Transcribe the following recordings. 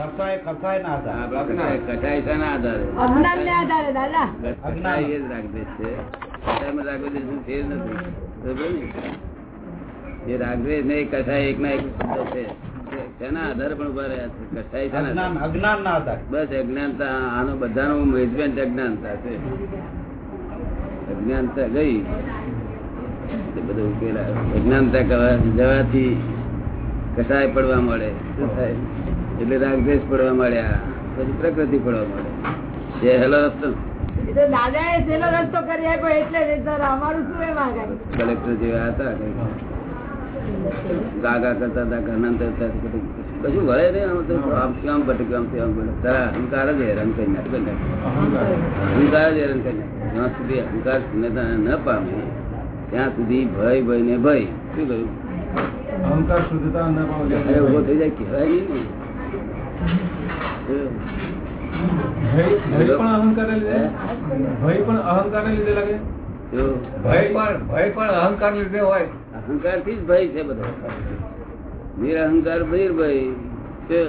બસ અજ્ઞાનતા આનો બધાનો મેજમેન્ટ અજ્ઞાનતા છે. અજ્ઞાનતા ગઈ. બધું ઉકેલ અજ્ઞાનતા જવાથી કસાય પડવા મળે. શું થાય? એટલે રાગદ્વેષ પડવા મળ્યા પછી પ્રકૃતિ પડવા મળે સહેલો રસ્તો. કલેક્ટર જેવા હતા ગાગા કરતા હતા ઘરના કશું વળે નહીં. આમ તો આમ થી ભટકે આમ થી ભટકે. તારા અહંકાર જ હેરાન કરી નાખે, કરી નાખે. અહંકાર જ હેરાન કરી નાખે. જ્યાં સુધી અહંકાર શૂન્યતા ન પામે ત્યાં સુધી ભય ભય ને ભય. શું કહ્યું? અહંકાર શુદ્ધતા ન પામે. ઊભો થઈ જાય કહેવાય નહીં ને. ભય ભય પણ અહંકારને લીધે ભય પણ અહંકારને લીધે લાગે જો ભય પણ ભય પણ અહંકાર લીધે હોય અહંકારથી જ ભય છે બધો નિરહંકાર નિર્ભય છે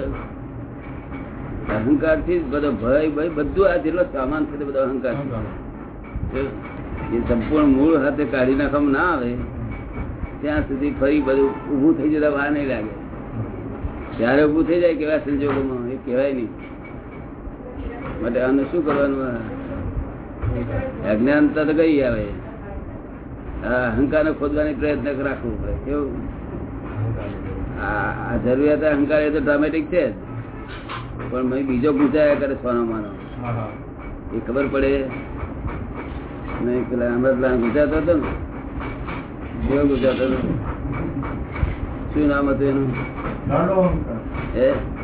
અહંકારથી જ બધો ભય ભય બધું આ જેટલો સામાન છે તે બધો અહંકાર છે. એ સંપૂર્ણ મૂળ હાથે કાઢી નાખવામાં ના આવે ત્યાં સુધી ફરી બધું ઊભું થઈ જતા વાર નહીં લાગે ત્યારે ઉભું થઈ જાય કેવા સંજોગોમાં, એ કહેવાય નહીં. માટે આને શું કરવાનું? અજ્ઞાનતા તો કઈ આવે. આ અહંકાર ખોદવાની પ્રયત્ન રાખવું પડે. કેવું? આ જરૂરિયાત અહંકાર એ તો ડ્રામેટિક છે પણ મેં બીજો ગુજાયા કરે સોનો માનો. એ ખબર પડે? નહીં, પેલા અમૃતલાલ ગુજરાતો હતો ને. કેવો ગુજરાતો શું નામ હતું એનું? ગાંડો અહંકાર.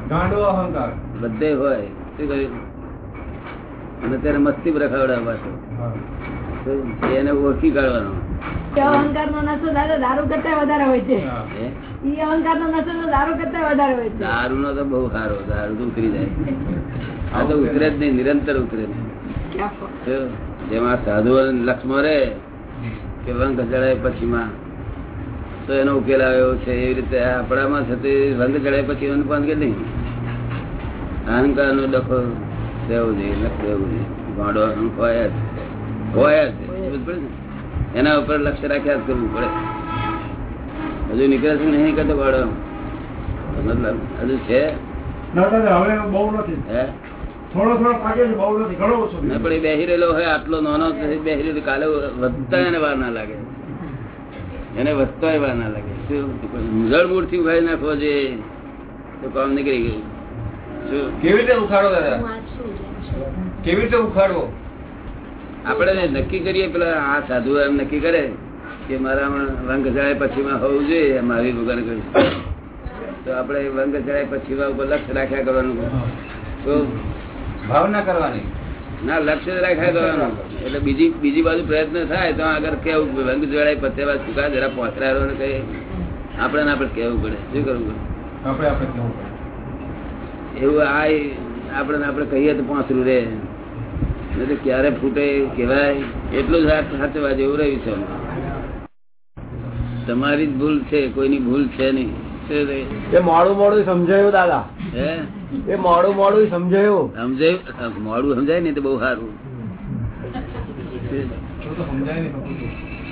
ગાંડો અહંકાર. બધે હોય. શું અને તેને મસ્તી રખાવડાવવા છે એને ઓળખી કાઢવાનો. અહંકાર નો નશો દારૂ કરતા વધારે હોય છે. ઈ અહંકાર નો નશો દારૂ કરતા વધારે હોય છે. દારૂ નો તો બહુ સારો. દારૂ તો ઉતરી જાય. આ તો ઉતરે જ નહીં નિરંતર ઉતરે જેમાં સાધુ લક્ષ્મણ રે કે રંગ ચડાય પછીમાં તો એનો ઉકેલ આવ્યો છે એવી રીતે આપણામાં છે તે રંગ ચડાય પછી એનું પણ કે નહીં અહંકાર નો ડખો રહેવો જોઈએ રહેવું જોઈએ. ગાંડો હોય જ. હોય જ? એના ઉપર લક્ષ્ય રાખ્યા જ કરવું પડે. હજુ નીકળે છે નહીં કરતો ગાડો મતલબ હજુ છે? પણ એ બેહી રહેલો હોય આટલો નાનો બેહી રહેલો કાલે વધતા એને વાર ના લાગે. એને વધતા એવા ના લાગે. જળમૂળથી ઉઘાડી નાખવો છે તો કામ નીકળી ગયું. કેવી રીતે ઉખાડો દાદા? કેવી રીતે ઉખાડવો? આપણે નક્કી કરીએ પેલા આ સાધુ એમ નક્કી કરે કે મારામાં રંગ પછી પછીમાં હોવું જોઈએ મારી ભગવાન કહ્યું તો આપણે રંગ ચડાય પછીમાં ઉપર લક્ષ રાખ્યા કરવાનું તો ભાવના કરવાની. ના લક્ષ્ય રાખાય રાખ્યા એટલે બીજી બીજી બાજુ પ્રયત્ન થાય તો આગળ કેવું? રંગ જોડાય પતેવા ચૂકા જરા પહોંચરાયો ને કઈ. આપણે ને આપણે કેવું પડે. શું કરવું પડે? આપણે આપણે કેવું પડે? એવું આ આપણે ને આપણે કહીએ તો પાંચરું રે. તો ક્યારે ફૂટે કહેવાય. એટલું જ સાચવા જેવું રહ્યું છે તમારી જ ભૂલ છે કોઈની ભૂલ છે નહીં? એ. મોડું મોડું સમજાયું દાદા. એ મોડું મોડું સમજાયું. સમજાયું? મોડું સમજાય ને તો બહુ સારું.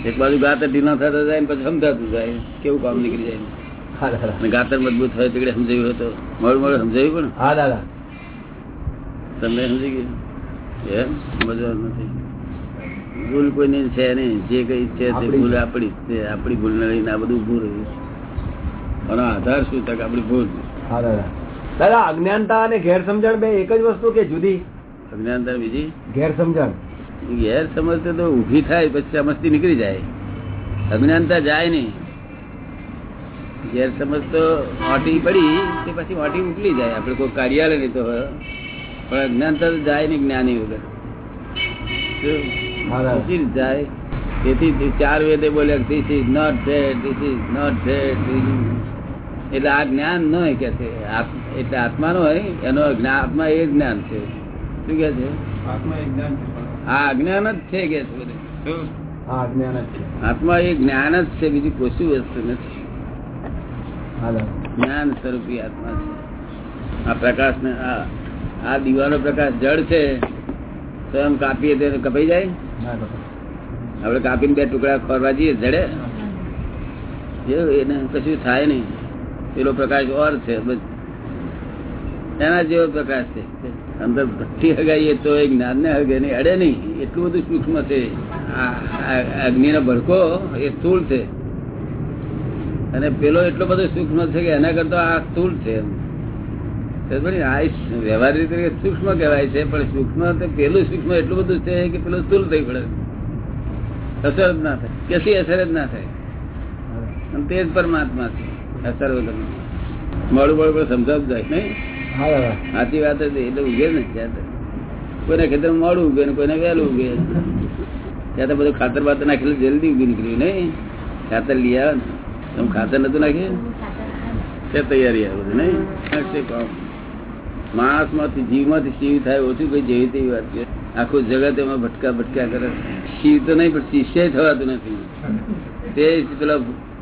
એક બાજુ ગાતર ઢીલા થતા જાય ને પછી સમજાતું જાય. કેવું કામ નીકળી જાય ગાતર મજબૂત હોય તો સમજાયું હોય તો? મોડું મોડું સમજાયું પણ? હા દાદા. તમને સમજી ગયું? એમ સમજવાનું નથી. ભૂલ કોઈની છે નહીં. જે કઈ છે તે ભૂલ આપણી આપણી ભૂલ ને લઈને આ બધું ઉભું રહ્યું આધાર શું થાય આપડી ભૂલ? દાદા. અજ્ઞાનતા અને ગેરસમજણ બે એક જ વસ્તુ કે જુદી? અજ્ઞાનતા બીજી? ગેરસમજણ. ગેરસમજ તો ઊભી થાય પછી સમજતી નીકળી જાય. અજ્ઞાનતા જાય નહીં. ગેરસમજ તો ઓટી પડી તે પછી ઓટી ઉકલી જાય. આપણે કોઈ કાર્યાલય નહીં તો. પણ અજ્ઞાનતા તો જાય નહીં જ્ઞાની વગર. જાય. તેથી ચાર વેદે બોલ્યા this is not that this is not that એટલે આ જ્ઞાન ન હોય કે છે. એટલે આત્મા નો હોય એનો આત્મા એ જ્ઞાન છે. શું કે છે? આત્મા એક જ્ઞાન છે પણ. આ અજ્ઞાન જ છે કે છે આત્મા એ જ્ઞાન જ છે બીજી કશું વસ્તુ નથી. જ્ઞાન સ્વરૂપી આત્મા છે. આ પ્રકાશ ને આ આ દીવાનો પ્રકાશ જળ છે તો એમ કાપીએ તો કપાઈ જાય? આપડે કાપીને બે ટુકડા ખોરવા જઈએ જડે? એવું એને કશું થાય નહીં. પેલો પ્રકાશ ઓર છે એના જેવો પ્રકાશ છે. અંદર ભઠ્ઠી હગાઈએ તો એ જ્ઞાન ને હગે નહીં, અડે નહીં. એટલું બધું સૂક્ષ્મ છે. આ અગ્નિ નો ભડકો એ સ્થૂળ છે. અને પેલો એટલો બધો સૂક્ષ્મ છે કે એના કરતા આ સ્થૂળ છે? આ વ્યવહારિક રીતે સૂક્ષ્મ કહેવાય છે, પણ સૂક્ષ્મ પેલું સૂક્ષ્મ એટલું બધું છે કે પેલું સ્થૂળ થઈ પડે. અસર જ ના થાય. કેસી અસર જ ના થાય. તે જ પરમાત્મા છે. મોડું પણ સમજાવતું જાય નહીં? સાચી વાત હતી એટલે ઉગે ને કોઈના ખેતર મોડું ઉગે ને કોઈને વહેલું ઉગે. ત્યાં તો બધું ખાતર બાતર નાખેલું જલ્દી ઉગી નીકળ્યું નહીં? ખાતર લઈ આવે તમે ખાતર નતું નાખ્યું? તે તૈયારી આવે બધું નહીં? આ છે કામ. માણસમાંથી જીવમાંથી શિવ થાય ઓછું કઈ જેવી તેવી વાત છે. આખું જગત એમાં ભટકા ભટકા કરે. શિવ તો નહીં પણ શિષ્ય થવાતું નથી. તે પેલો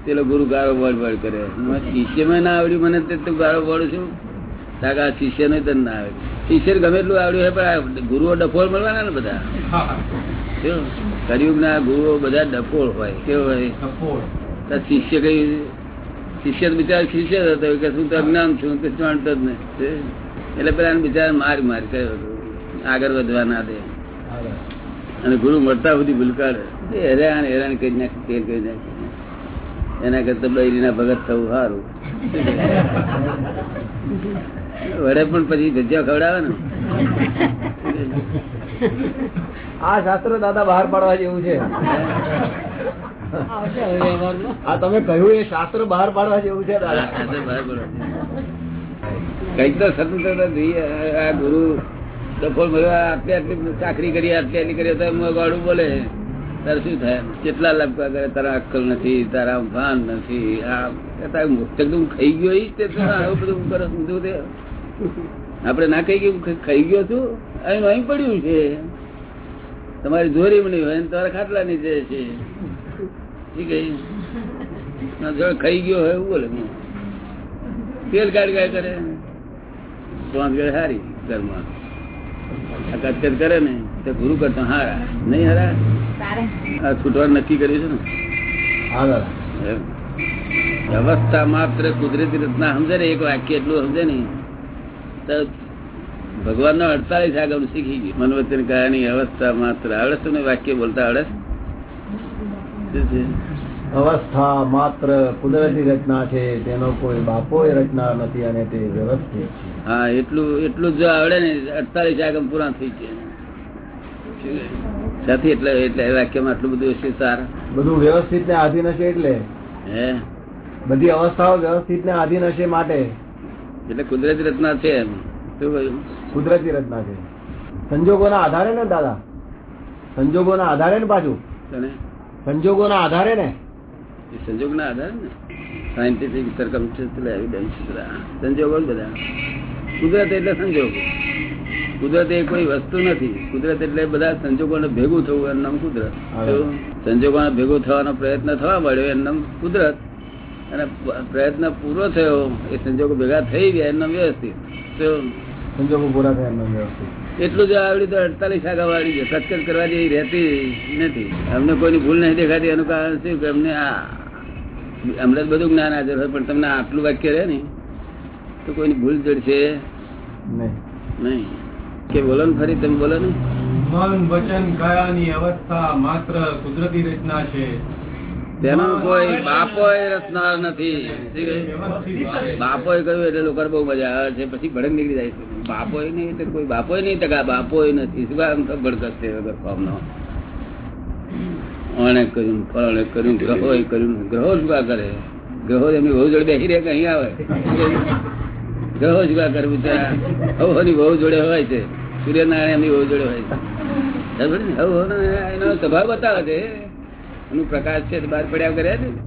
પેલો ગુરુ ગાળો વળ વળ કરે. શિષ્યમાં ના આવડ્યું મને તે તું ગાળો વળું છું. તાકે આ શિષ્ય નો તને ના આવે શિષ્ય ગમે એટલું આવડ્યું હોય પણ ગુરુઓ ડફોળ મળવાના ને બધા? કેવું? ના ગુરુઓ બધા ડફોળ હોય. કેવો હોય? શિષ્ય કઈ શિષ્ય બિચારા શિષ્ય જ હતો. કે શું તો અજ્ઞાન છું કે જાણતો જ નહીં. એટલે પેલા બિચારા માર માર કર્યો આગળ વધવા ના દે. અને ગુરુ મળતા સુધી ભૂલકાળ. હેરાન હેરાન કરી નાખે તેલ કરી નાખે. એના કરતા બૈરીના ભગત થવું સારું. વડે પણ પછી ભજીયા ખવડાવે ને. આ શાસ્ત્ર દાદા બહાર પાડવા જેવું છે. આ તમે કહ્યું એ શાસ્ત્ર બહાર પાડવા જેવું છે દાદા. કંઈક તો સ્વતંત્રતા જોઈએ આ ગુરુ ડફોળ મળ્યો આટલી આટલી ચાકરી કરી આટલી આટલી કરી તો એમાં ગાડું બોલે. તારે શું થાય? કેટલા લપકા કરે? તારા અક્કલ નથી, તારા ભાન નથી, આ તારા તું ખાઈ ગયો તે આવું બધું કરો બધું તે આપડે ના કહી ગયું ખાઈ ગયો છું? અહીં અહીં પડ્યું છે. તમારી જોરી નહીં હોય તમારા ખાટલા નીચે છે. ઠીક છે. ખાઈ ગયો હોય એવું બોલે. તેલ ગાડ ગાડ કરે. પાંચ ગળ હારી ઘરમાં. કચકચ કરે ને તો ગુરુ કરતા હારા નહીં હારા આ છૂટવાનું નક્કી કર્યું છે ને? અવસ્થા માત્ર કુદરતી રચના સમજે ને એક વાક્ય એટલું સમજે ને તો ભગવાન નો અડતાલીસ આગળ શીખી ગયું. મનવચન કહાની અવસ્થા માત્ર આવડે તમને વાક્ય બોલતા આવડે શું છે? અવસ્થા માત્ર કુદરતી રચના છે તેનો કોઈ બાપો રચના નથી અને તે વ્યવસ્થિત છે. હા એટલું એટલું જ આવડે ને અડતાલીસ આગમ પૂરા થઈ છે નથી એટલે એટલે વાક્યમાં આટલું બધું હશે સાર. બધું વ્યવસ્થિત ને આધીન હશે એટલે? હે? બધી અવસ્થાઓ વ્યવસ્થિત ને આધીન હશે માટે? એટલે કુદરતી રચના છે એમ. શું કુદરતી રચના છે. સંજોગોના આધારે ને દાદા? સંજોગોના આધારે ને પાછું સંજોગોના આધારે ને? એ સંજોગના આધારે ને. સાયન્ટિફિક સરકમસ્ટન્શિયલ એવિડન્સ સંજોગો જ બધા. કુદરત એટલે સંજોગ. કુદરત એ કોઈ વસ્તુ નથી. કુદરત એટલે બધા સંજોગોને ભેગું થવું એનું નામ કુદરત? સંજોગોને ભેગું થવાનો પ્રયત્ન થવા મળ્યો એનું નામ કુદરત. અને પ્રયત્ન પૂરો થયો એ સંજોગો ભેગા થઈ ગયા એનું નામ વ્યવસ્થિત. સંજોગો પૂરા થયા એમનો વ્યવસ્થિત. એટલું જ આવડી તો અડતાલીસ આગળ વાળી છે. કચકચ કરવા જેવી રહેતી નથી. અમને કોઈની ભૂલ નહીં દેખાતી એનું કારણ શું? કે અમને આ અમને તો બધું જ્ઞાન હાજર હોય પણ તમને આટલું વાક્ય રહે ને તો કોઈની ભૂલ જડશે નહીં. નહીં. કે બોલો ને ફરી તમે બોલો ને. મન વચન કાયાની અવસ્થા માત્ર કુદરતી રચના છે. તેનો કોઈ બાપો રચનાર નથી. બાપો કહ્યું? એટલે લોકો બહુ મજા આવે છે પછી ભડક નીકળી જાય છે. બાપો નહીં એટલે કોઈ બાપો નહીં ટકા બાપો નથી. શું કામ છે વગર ફોર્મનો? ઓણે કર્યું કર્યું ગ્રહો કર્યું. ગ્રહો શું કરે. ગ્રહો એમની બહુ જોડે બેસી રહે કે અહીં આવે? ગ્રહો કા કરે બિચારા. હવની બહુ જોડે હોય છે. સૂર્યનારાયણ એમની બહુ જોડે હોય છે. એનો સ્વભાવ બતાવે છે. એનું પ્રકાશ છે બહાર પડ્યા કર્યા છે